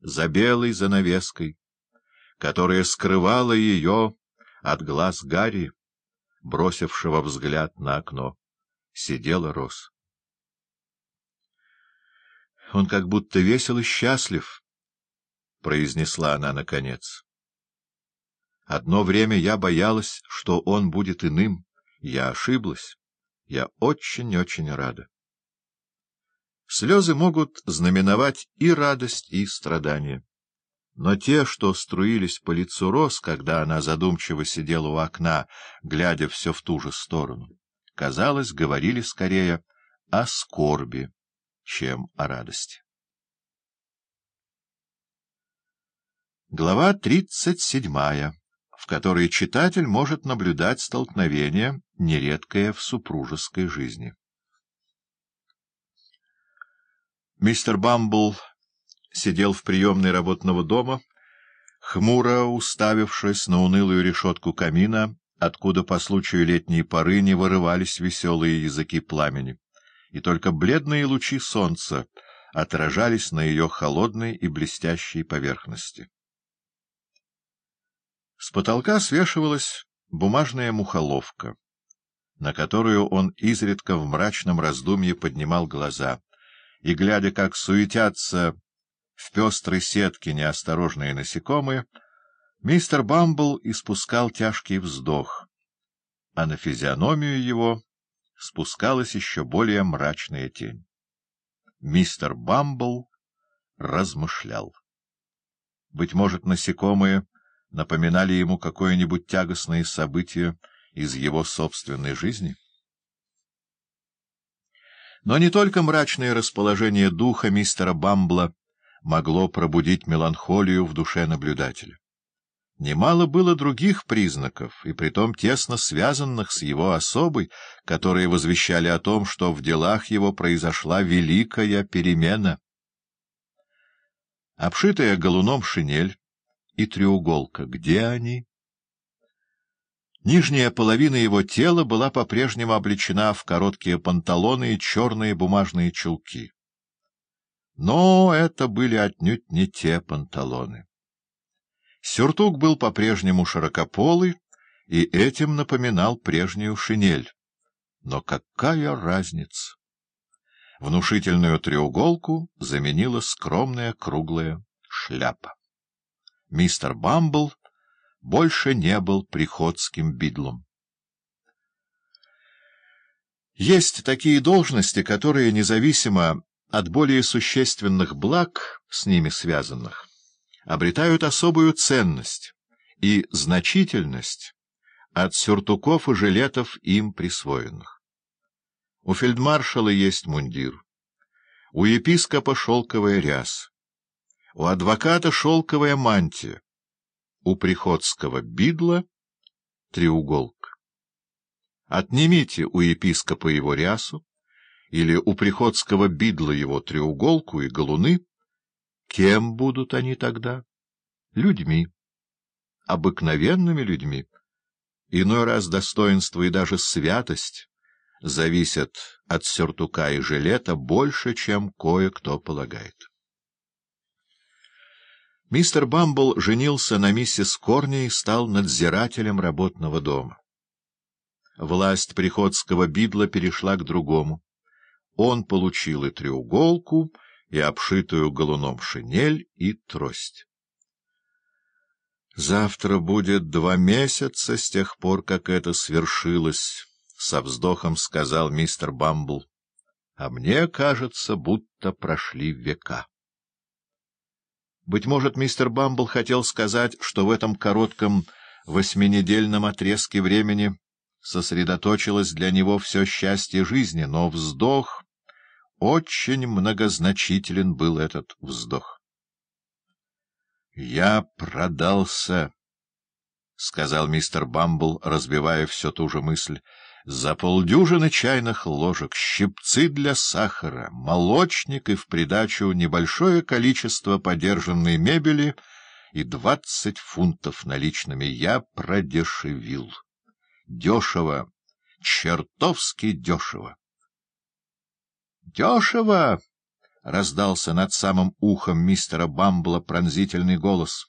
за белой занавеской, которая скрывала ее от глаз Гарри, бросившего взгляд на окно, сидела Рос. Он как будто весел и счастлив, — произнесла она наконец. Одно время я боялась, что он будет иным. Я ошиблась. Я очень-очень рада. Слезы могут знаменовать и радость, и страдание. Но те, что струились по лицу Рос, когда она задумчиво сидела у окна, глядя все в ту же сторону, казалось, говорили скорее о скорби, чем о радости. Глава тридцать седьмая, в которой читатель может наблюдать столкновение, нередкое в супружеской жизни. Мистер Бамбл сидел в приемной работного дома, хмуро уставившись на унылую решетку камина, откуда по случаю летней поры не вырывались веселые языки пламени, и только бледные лучи солнца отражались на ее холодной и блестящей поверхности. С потолка свешивалась бумажная мухоловка, на которую он изредка в мрачном раздумье поднимал глаза — и, глядя, как суетятся в пестрой сетке неосторожные насекомые, мистер Бамбл испускал тяжкий вздох, а на физиономию его спускалась еще более мрачная тень. Мистер Бамбл размышлял. Быть может, насекомые напоминали ему какое-нибудь тягостное событие из его собственной жизни? Но не только мрачное расположение духа мистера Бамбла могло пробудить меланхолию в душе наблюдателя. Немало было других признаков, и притом тесно связанных с его особой, которые возвещали о том, что в делах его произошла великая перемена. Обшитая галуном шинель и треуголка, где они? Нижняя половина его тела была по-прежнему облечена в короткие панталоны и черные бумажные чулки. Но это были отнюдь не те панталоны. Сюртук был по-прежнему широкополый и этим напоминал прежнюю шинель. Но какая разница? Внушительную треуголку заменила скромная круглая шляпа. Мистер Бамбл больше не был приходским бидлом. Есть такие должности, которые, независимо от более существенных благ, с ними связанных, обретают особую ценность и значительность от сюртуков и жилетов им присвоенных. У фельдмаршала есть мундир, у епископа шелковая ряс, у адвоката шелковая мантия, у приходского бидла треуголка. Отнимите у епископа его рясу или у приходского бидла его треуголку и галуны, кем будут они тогда? Людьми, обыкновенными людьми. Иной раз достоинство и даже святость зависят от сюртука и жилета больше, чем кое-кто полагает. Мистер Бамбл женился на миссис Корни и стал надзирателем работного дома. Власть приходского бидла перешла к другому. Он получил и треуголку, и обшитую галуном шинель, и трость. «Завтра будет два месяца с тех пор, как это свершилось», — со вздохом сказал мистер Бамбл. «А мне кажется, будто прошли века». Быть может, мистер Бамбл хотел сказать, что в этом коротком восьминедельном отрезке времени сосредоточилось для него все счастье жизни, но вздох... Очень многозначителен был этот вздох. — Я продался, — сказал мистер Бамбл, разбивая все ту же мысль, за полдюжины чайных ложек, щипцы для сахара, молочник и в придачу небольшое количество подержанной мебели и двадцать фунтов наличными я продешевил. Дешево, чертовски дешево. — Дешево! — раздался над самым ухом мистера Бамбла пронзительный голос.